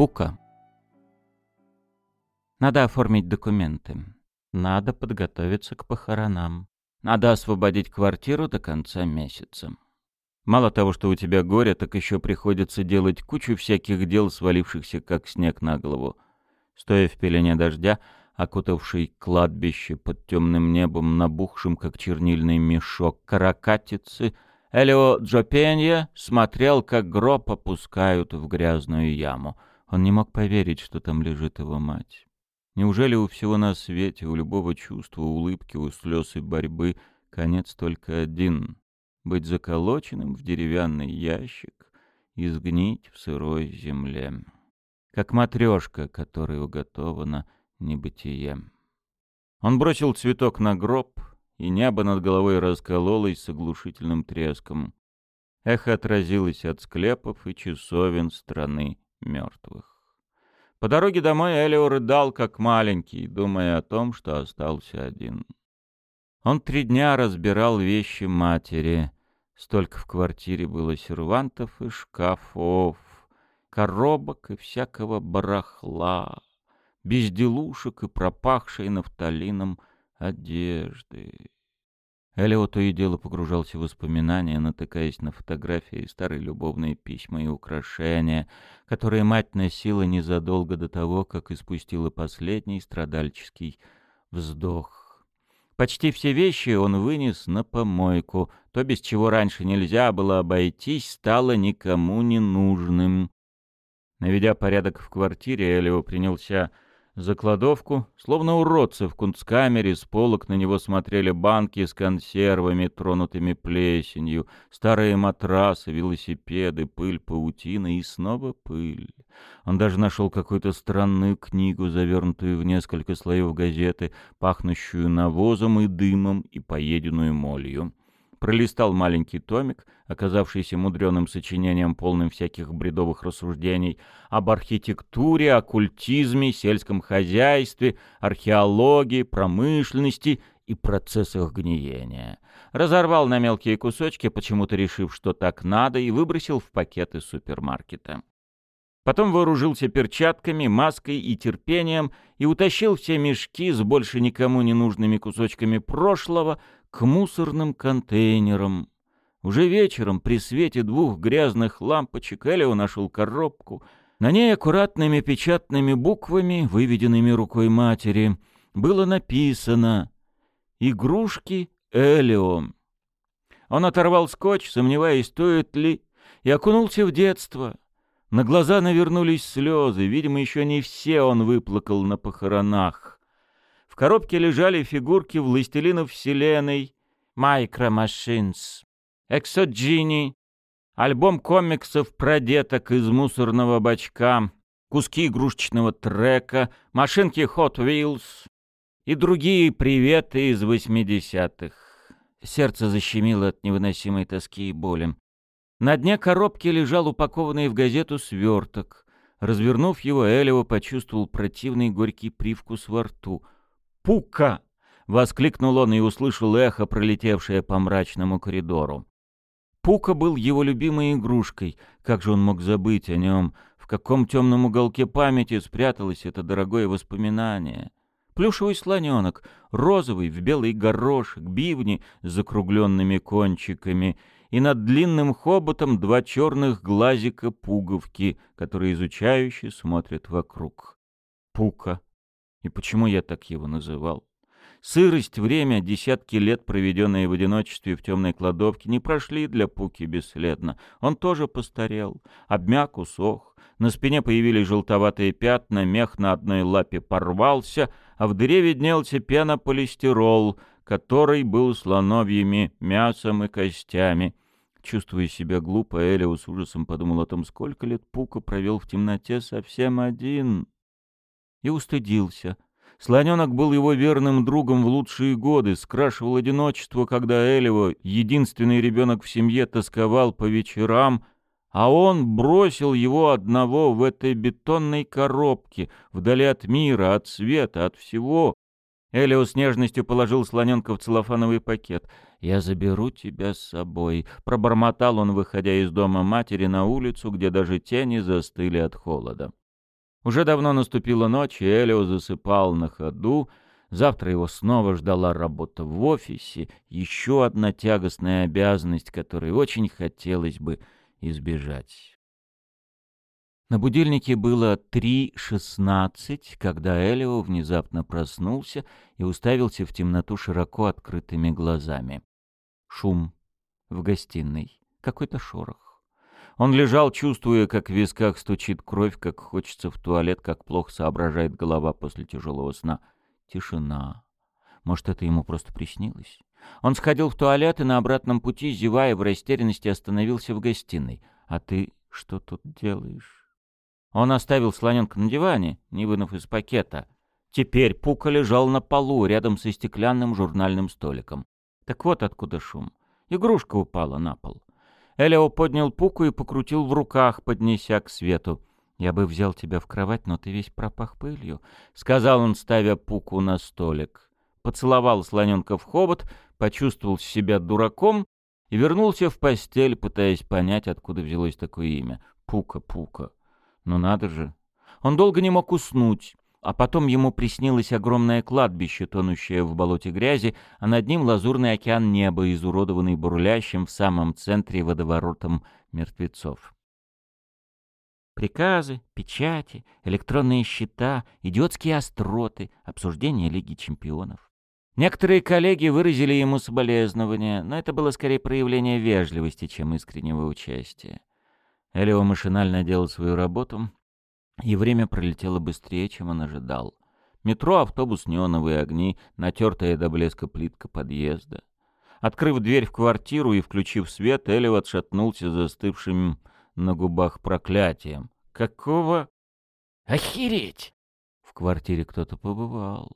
Пука. Надо оформить документы. Надо подготовиться к похоронам. Надо освободить квартиру до конца месяца. Мало того, что у тебя горе, так еще приходится делать кучу всяких дел, свалившихся как снег на голову. Стоя в пелене дождя, окутавший кладбище под темным небом, набухшим, как чернильный мешок каракатицы, Элио Джопенья смотрел, как гроб опускают в грязную яму. Он не мог поверить, что там лежит его мать. Неужели у всего на свете, у любого чувства, улыбки, у слез и борьбы конец только один — быть заколоченным в деревянный ящик и сгнить в сырой земле, как матрешка, которой уготована небытие. Он бросил цветок на гроб, и небо над головой раскололось с оглушительным треском. Эхо отразилось от склепов и часовен страны мертвых. По дороге домой Элио рыдал, как маленький, думая о том, что остался один. Он три дня разбирал вещи матери. Столько в квартире было сервантов и шкафов, коробок и всякого барахла, безделушек и пропахшей нафталином одежды. Элио то и дело погружался в воспоминания, натыкаясь на фотографии, старые любовные письма и украшения, которые мать носила незадолго до того, как испустила последний страдальческий вздох. Почти все вещи он вынес на помойку. То, без чего раньше нельзя было обойтись, стало никому не нужным. Наведя порядок в квартире, Элио принялся за кладовку, словно уродцы в кунсткамере, с полок на него смотрели банки с консервами, тронутыми плесенью, старые матрасы, велосипеды, пыль паутины и снова пыль. Он даже нашел какую-то странную книгу, завернутую в несколько слоев газеты, пахнущую навозом и дымом и поеденную молью пролистал маленький томик, оказавшийся мудреным сочинением, полным всяких бредовых рассуждений об архитектуре, оккультизме, сельском хозяйстве, археологии, промышленности и процессах гниения. Разорвал на мелкие кусочки, почему-то решив, что так надо, и выбросил в пакет из супермаркета. Потом вооружился перчатками, маской и терпением и утащил все мешки с больше никому не нужными кусочками прошлого к мусорным контейнерам. Уже вечером при свете двух грязных лампочек Элио нашел коробку. На ней аккуратными печатными буквами, выведенными рукой матери, было написано «Игрушки Элио». Он оторвал скотч, сомневаясь, стоит ли, и окунулся в детство. На глаза навернулись слезы, видимо, еще не все он выплакал на похоронах. Коробке лежали фигурки властелинов вселенной, Micro Machines, Exogeni, альбом комиксов про деток из мусорного бачка, куски игрушечного трека, машинки Hot Wheels и другие приветы из восьмидесятых. Сердце защемило от невыносимой тоски и боли. На дне коробки лежал упакованный в газету сверток. Развернув его, Элио почувствовал противный горький привкус во рту — Пука!» — воскликнул он и услышал эхо, пролетевшее по мрачному коридору. Пука был его любимой игрушкой. Как же он мог забыть о нем? В каком темном уголке памяти спряталось это дорогое воспоминание? Плюшевый слоненок, розовый, в белый горошек, бивни с закругленными кончиками, и над длинным хоботом два черных глазика пуговки, которые изучающе смотрят вокруг. Пука. И почему я так его называл? Сырость, время, десятки лет, проведенные в одиночестве в темной кладовке, не прошли для Пуки бесследно. Он тоже постарел, обмяк, усох. На спине появились желтоватые пятна, мех на одной лапе порвался, а в дыре виднелся пенополистирол, который был слоновьими мясом и костями. Чувствуя себя глупо, Элио с ужасом подумал о том, сколько лет Пука провел в темноте совсем один и устыдился. Слоненок был его верным другом в лучшие годы, скрашивал одиночество, когда Элево, единственный ребенок в семье, тосковал по вечерам, а он бросил его одного в этой бетонной коробке, вдали от мира, от света, от всего. Элио с нежностью положил слоненка в целлофановый пакет. «Я заберу тебя с собой», — пробормотал он, выходя из дома матери на улицу, где даже тени застыли от холода. Уже давно наступила ночь, и Элио засыпал на ходу. Завтра его снова ждала работа в офисе, еще одна тягостная обязанность, которой очень хотелось бы избежать. На будильнике было 3.16, когда Элио внезапно проснулся и уставился в темноту широко открытыми глазами. Шум в гостиной, какой-то шорох. Он лежал, чувствуя, как в висках стучит кровь, как хочется в туалет, как плохо соображает голова после тяжелого сна. Тишина. Может, это ему просто приснилось? Он сходил в туалет и на обратном пути, зевая в растерянности, остановился в гостиной. «А ты что тут делаешь?» Он оставил слоненка на диване, не вынув из пакета. Теперь Пука лежал на полу, рядом со стеклянным журнальным столиком. Так вот откуда шум. Игрушка упала на пол. Элио поднял Пуку и покрутил в руках, поднеся к свету. «Я бы взял тебя в кровать, но ты весь пропах пылью», — сказал он, ставя Пуку на столик. Поцеловал слоненка в хобот, почувствовал себя дураком и вернулся в постель, пытаясь понять, откуда взялось такое имя. Пука, Пука. Ну надо же. Он долго не мог уснуть, а потом ему приснилось огромное кладбище, тонущее в болоте грязи, а над ним лазурный океан неба, изуродованный бурлящим в самом центре водоворотом мертвецов. Приказы, печати, электронные счета, идиотские остроты, обсуждение Лиги чемпионов. Некоторые коллеги выразили ему соболезнования, но это было скорее проявление вежливости, чем искреннего участия. Элио машинально делал свою работу, и время пролетело быстрее, чем он ожидал. Метро, автобус, неоновые огни, натертая до блеска плитка подъезда. Открыв дверь в квартиру и включив свет, Элио отшатнулся застывшим на губах проклятием. «Какого...» «Охереть!» В квартире кто-то побывал.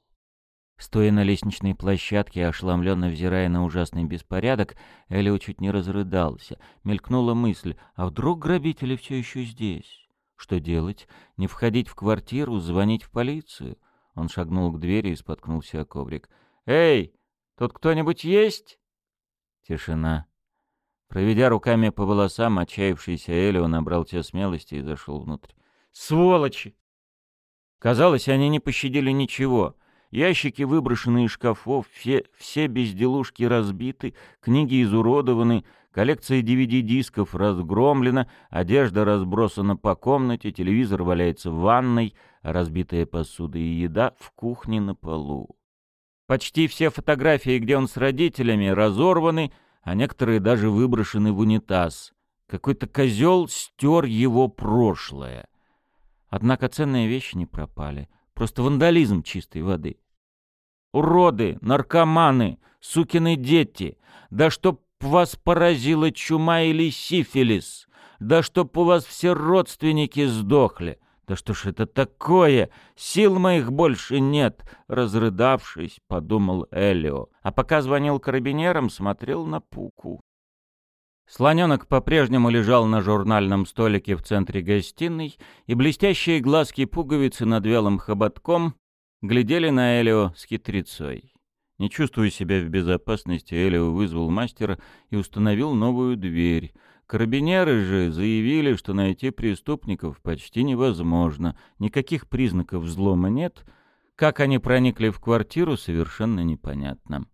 Стоя на лестничной площадке, ошеломленно взирая на ужасный беспорядок, Элио чуть не разрыдался. Мелькнула мысль, а вдруг грабители все еще здесь? Что делать? Не входить в квартиру, звонить в полицию? Он шагнул к двери и споткнулся о коврик. «Эй, тут кто-нибудь есть?» Тишина. Проведя руками по волосам, отчаявшийся Элио набрал те смелости и зашел внутрь. «Сволочи!» Казалось, они не пощадили ничего — Ящики выброшены из шкафов, все, все безделушки разбиты, книги изуродованы, коллекция DVD-дисков разгромлена, одежда разбросана по комнате, телевизор валяется в ванной, разбитая посуда и еда в кухне на полу. Почти все фотографии, где он с родителями, разорваны, а некоторые даже выброшены в унитаз. Какой-то козел стер его прошлое. Однако ценные вещи не пропали. Просто вандализм чистой воды. Уроды, наркоманы, сукины дети. Да чтоб вас поразила чума или сифилис. Да чтоб у вас все родственники сдохли. Да что ж это такое? Сил моих больше нет, разрыдавшись, подумал Элио. А пока звонил карабинерам, смотрел на Пуку. Слоненок по-прежнему лежал на журнальном столике в центре гостиной, и блестящие глазки пуговицы над вялым хоботком глядели на Элио с хитрецой. Не чувствуя себя в безопасности, Элио вызвал мастера и установил новую дверь. Карабинеры же заявили, что найти преступников почти невозможно, никаких признаков взлома нет, как они проникли в квартиру, совершенно непонятно.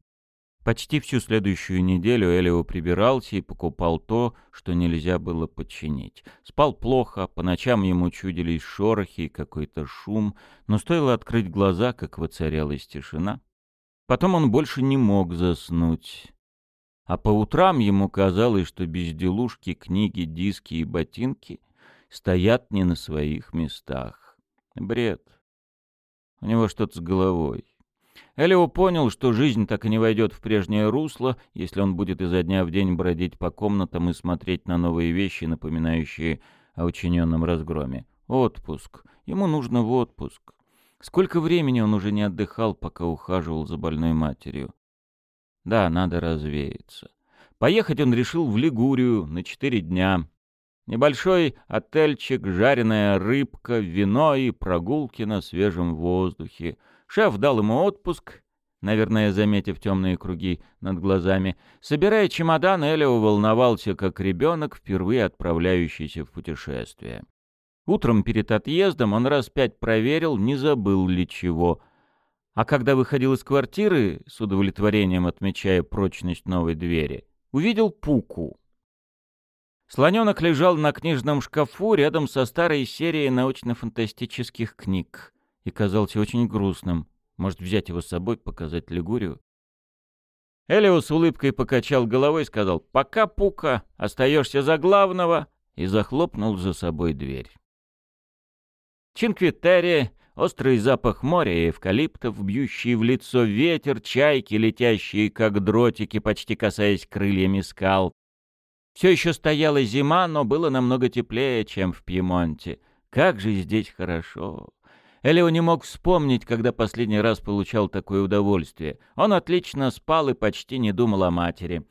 Почти всю следующую неделю Элио прибирался и покупал то, что нельзя было подчинить. Спал плохо, по ночам ему чудились шорохи и какой-то шум, но стоило открыть глаза, как воцарялась тишина. Потом он больше не мог заснуть. А по утрам ему казалось, что безделушки, книги, диски и ботинки стоят не на своих местах. Бред. У него что-то с головой. Элио понял, что жизнь так и не войдет в прежнее русло, если он будет изо дня в день бродить по комнатам и смотреть на новые вещи, напоминающие о учиненном разгроме. Отпуск. Ему нужно в отпуск. Сколько времени он уже не отдыхал, пока ухаживал за больной матерью. Да, надо развеяться. Поехать он решил в Лигурию на четыре дня. Небольшой отельчик, жареная рыбка, вино и прогулки на свежем воздухе — Шеф дал ему отпуск, наверное, заметив темные круги над глазами. Собирая чемодан, Элио волновался, как ребенок, впервые отправляющийся в путешествие. Утром перед отъездом он раз пять проверил, не забыл ли чего. А когда выходил из квартиры, с удовлетворением отмечая прочность новой двери, увидел Пуку. Слоненок лежал на книжном шкафу рядом со старой серией научно-фантастических книг и казался очень грустным. Может, взять его с собой, показать Лигурию? Элио с улыбкой покачал головой и сказал «Пока, Пука, остаешься за главного» и захлопнул за собой дверь. Чинквитерия, острый запах моря и эвкалиптов, бьющий в лицо ветер, чайки, летящие как дротики, почти касаясь крыльями скал. Все еще стояла зима, но было намного теплее, чем в Пьемонте. Как же здесь хорошо! Элио не мог вспомнить, когда последний раз получал такое удовольствие. Он отлично спал и почти не думал о матери.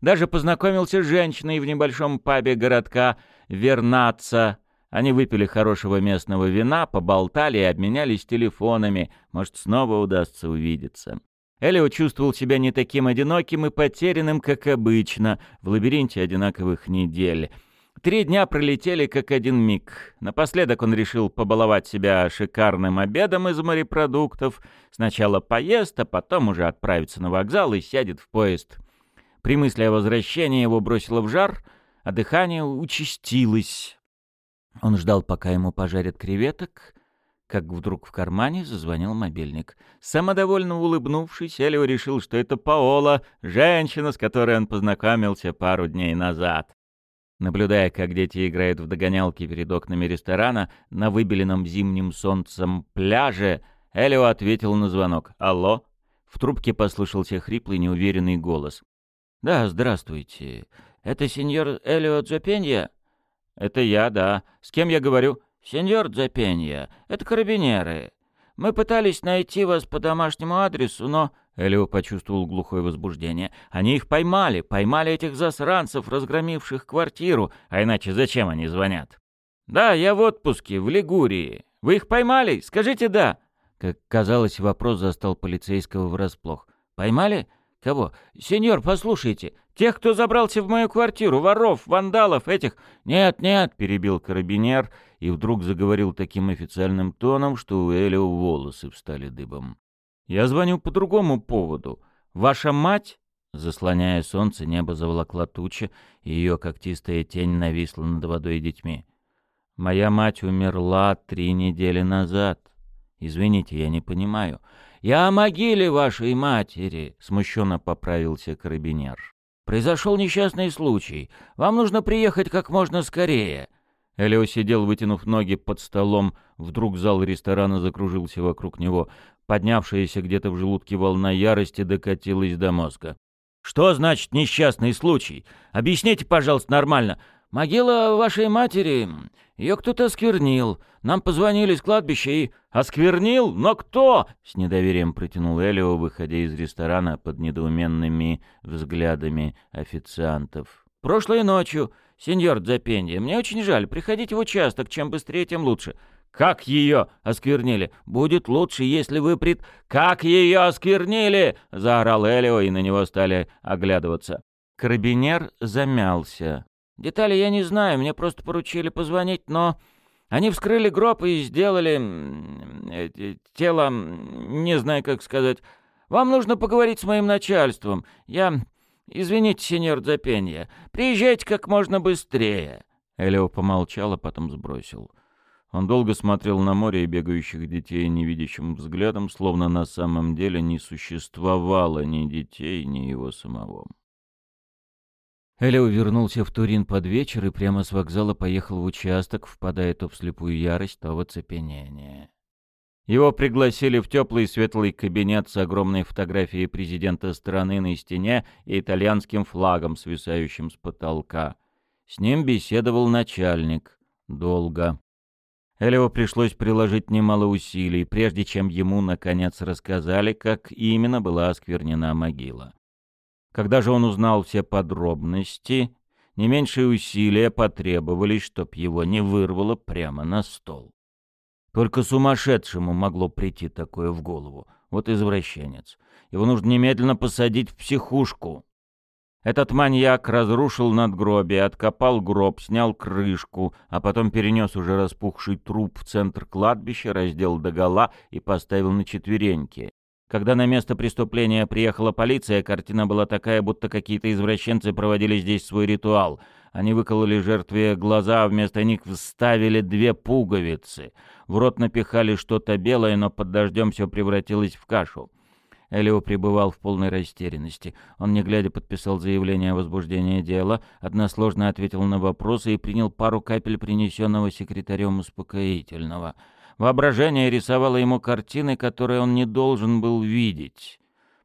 Даже познакомился с женщиной в небольшом пабе городка Вернаца. Они выпили хорошего местного вина, поболтали и обменялись телефонами. Может, снова удастся увидеться. Элио чувствовал себя не таким одиноким и потерянным, как обычно, в лабиринте одинаковых недель. Три дня пролетели как один миг. Напоследок он решил побаловать себя шикарным обедом из морепродуктов. Сначала поест, а потом уже отправится на вокзал и сядет в поезд. При мысли о возвращении его бросило в жар, а дыхание участилось. Он ждал, пока ему пожарят креветок, как вдруг в кармане зазвонил мобильник. Самодовольно улыбнувшись, Элио решил, что это Паола, женщина, с которой он познакомился пару дней назад. Наблюдая, как дети играют в догонялки перед окнами ресторана на выбеленном зимним солнцем пляже, Элио ответил на звонок. «Алло?» В трубке послышался хриплый, неуверенный голос. «Да, здравствуйте. Это сеньор Элио Джопенья?» «Это я, да. С кем я говорю?» «Сеньор Джопенья, это карабинеры. Мы пытались найти вас по домашнему адресу, но...» Элио почувствовал глухое возбуждение. «Они их поймали, поймали этих засранцев, разгромивших квартиру. А иначе зачем они звонят?» «Да, я в отпуске, в Лигурии. Вы их поймали? Скажите «да». Как казалось, вопрос застал полицейского врасплох. «Поймали? Кого? Сеньор, послушайте. Тех, кто забрался в мою квартиру, воров, вандалов, этих...» «Нет, нет», — перебил карабинер и вдруг заговорил таким официальным тоном, что у Элио волосы встали дыбом. Я звоню по другому поводу. Ваша мать, заслоняя солнце, небо заволокла туча, и ее когтистая тень нависла над водой и детьми. Моя мать умерла три недели назад. Извините, я не понимаю. Я о могиле вашей матери, смущенно поправился карабинер. Произошел несчастный случай. Вам нужно приехать как можно скорее. Элио сидел, вытянув ноги под столом. Вдруг зал ресторана закружился вокруг него. Поднявшаяся где-то в желудке волна ярости докатилась до мозга. «Что значит несчастный случай? Объясните, пожалуйста, нормально. Могила вашей матери, ее кто-то осквернил. Нам позвонили с кладбища и... Осквернил? Но кто?» С недоверием протянул Элио, выходя из ресторана под недоуменными взглядами официантов. «Прошлой ночью, сеньор Дзапенья, мне очень жаль. Приходите в участок, чем быстрее, тем лучше. Как ее осквернили? Будет лучше, если вы пред... Как ее осквернили? Заорал Элио, и на него стали оглядываться. Карабинер замялся. Детали я не знаю, мне просто поручили позвонить, но... Они вскрыли гроб и сделали... Э, тело... Не знаю, как сказать. Вам нужно поговорить с моим начальством. Я... Извините, сеньор Запенья. Приезжайте как можно быстрее. Элио помолчал, а потом сбросил. Он долго смотрел на море и бегающих детей невидящим взглядом, словно на самом деле не существовало ни детей, ни его самого. Элио вернулся в Турин под вечер и прямо с вокзала поехал в участок, впадая то в слепую ярость, то в оцепенение. Его пригласили в теплый светлый кабинет с огромной фотографией президента страны на стене и итальянским флагом, свисающим с потолка. С ним беседовал начальник. Долго. Элио пришлось приложить немало усилий, прежде чем ему, наконец, рассказали, как именно была осквернена могила. Когда же он узнал все подробности, не меньшие усилия потребовались, чтоб его не вырвало прямо на стол. Только сумасшедшему могло прийти такое в голову. Вот извращенец. Его нужно немедленно посадить в психушку. Этот маньяк разрушил надгробие, откопал гроб, снял крышку, а потом перенес уже распухший труп в центр кладбища, раздел догола и поставил на четвереньки. Когда на место преступления приехала полиция, картина была такая, будто какие-то извращенцы проводили здесь свой ритуал. Они выкололи жертве глаза, а вместо них вставили две пуговицы. В рот напихали что-то белое, но под дождем все превратилось в кашу. Элио пребывал в полной растерянности. Он, не глядя, подписал заявление о возбуждении дела, односложно ответил на вопросы и принял пару капель принесенного секретарем успокоительного — Воображение рисовало ему картины, которые он не должен был видеть.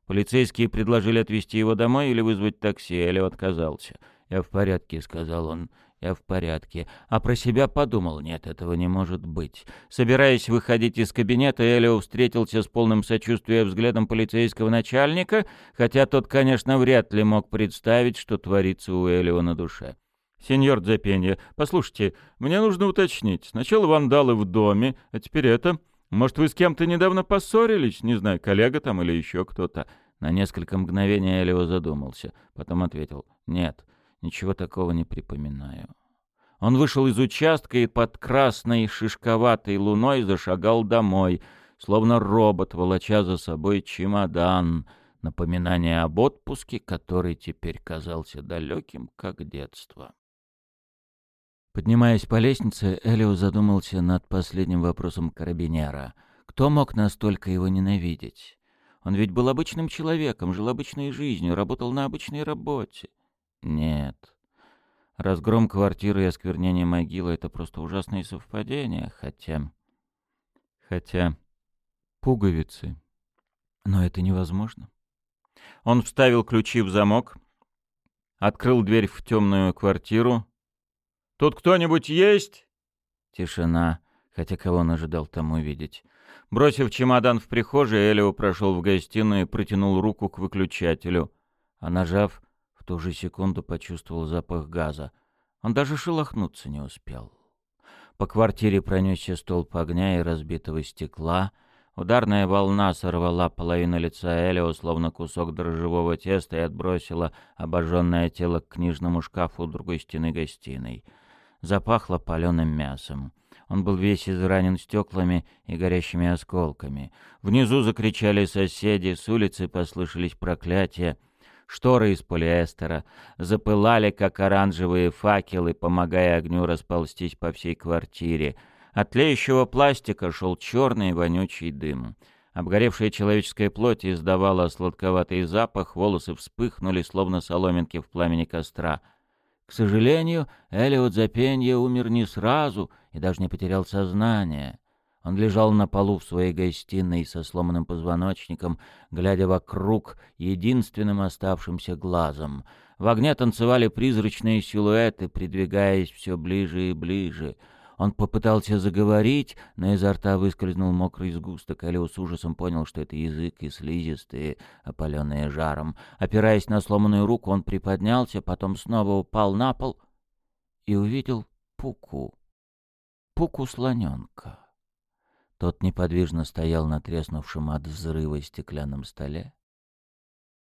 Полицейские предложили отвезти его домой или вызвать такси, Элио отказался. «Я в порядке», — сказал он. «Я в порядке». А про себя подумал, нет, этого не может быть. Собираясь выходить из кабинета, Элио встретился с полным сочувствием взглядом полицейского начальника, хотя тот, конечно, вряд ли мог представить, что творится у Элио на душе. «Сеньор Дзапенья, послушайте, мне нужно уточнить. Сначала вандалы в доме, а теперь это. Может, вы с кем-то недавно поссорились? Не знаю, коллега там или еще кто-то?» На несколько мгновений Элио задумался. Потом ответил. «Нет, ничего такого не припоминаю». Он вышел из участка и под красной шишковатой луной зашагал домой, словно робот, волоча за собой чемодан. Напоминание об отпуске, который теперь казался далеким, как детство. Поднимаясь по лестнице, Элио задумался над последним вопросом карабинера. Кто мог настолько его ненавидеть? Он ведь был обычным человеком, жил обычной жизнью, работал на обычной работе. Нет. Разгром квартиры и осквернение могилы — это просто ужасные совпадения, хотя... Хотя... Пуговицы. Но это невозможно. Он вставил ключи в замок, открыл дверь в темную квартиру, Тут кто-нибудь есть?» Тишина, хотя кого он ожидал там увидеть. Бросив чемодан в прихожей, Элио прошел в гостиную и протянул руку к выключателю. А нажав, в ту же секунду почувствовал запах газа. Он даже шелохнуться не успел. По квартире пронесся столб огня и разбитого стекла. Ударная волна сорвала половину лица Элио, словно кусок дрожжевого теста, и отбросила обожженное тело к книжному шкафу у другой стены гостиной — Запахло паленым мясом. Он был весь изранен стеклами и горящими осколками. Внизу закричали соседи, с улицы послышались проклятия. Шторы из полиэстера запылали, как оранжевые факелы, помогая огню расползтись по всей квартире. От тлеющего пластика шел черный вонючий дым. Обгоревшая человеческая плоть издавала сладковатый запах, волосы вспыхнули, словно соломинки в пламени костра — к сожалению, Элиот Запенье умер не сразу и даже не потерял сознание. Он лежал на полу в своей гостиной со сломанным позвоночником, глядя вокруг единственным оставшимся глазом. В огне танцевали призрачные силуэты, придвигаясь все ближе и ближе — он попытался заговорить, но изо рта выскользнул мокрый сгусток. Алио с ужасом понял, что это язык и слизистые, опаленные жаром. Опираясь на сломанную руку, он приподнялся, потом снова упал на пол и увидел Пуку. Пуку-слоненка. Тот неподвижно стоял на треснувшем от взрыва стеклянном столе.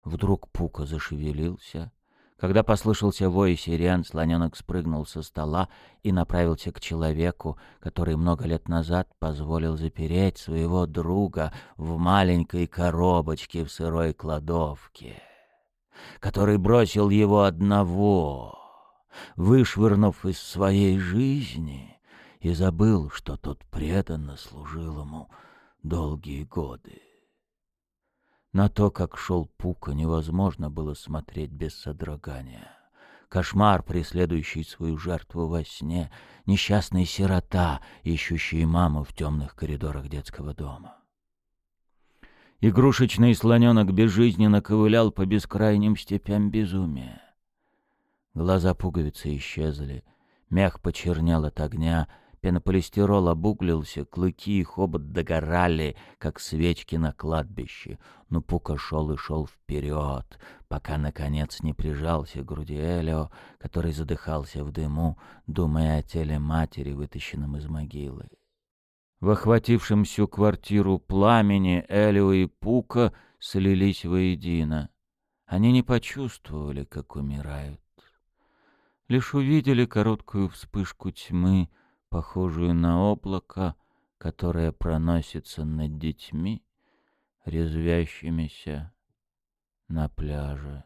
Вдруг Пука зашевелился — когда послышался вой сирен, слоненок спрыгнул со стола и направился к человеку, который много лет назад позволил запереть своего друга в маленькой коробочке в сырой кладовке, который бросил его одного, вышвырнув из своей жизни и забыл, что тот преданно служил ему долгие годы. На то, как шел Пука, невозможно было смотреть без содрогания. Кошмар, преследующий свою жертву во сне, несчастная сирота, ищущая маму в темных коридорах детского дома. Игрушечный слоненок безжизненно ковылял по бескрайним степям безумия. Глаза пуговицы исчезли, мех почернел от огня — Пенополистирол обуглился, клыки и хобот догорали, как свечки на кладбище. Но Пука шел и шел вперед, пока, наконец, не прижался к груди Элио, который задыхался в дыму, думая о теле матери, вытащенном из могилы. В охватившем всю квартиру пламени Элио и Пука слились воедино. Они не почувствовали, как умирают. Лишь увидели короткую вспышку тьмы, похожую на облако, которое проносится над детьми, резвящимися на пляже.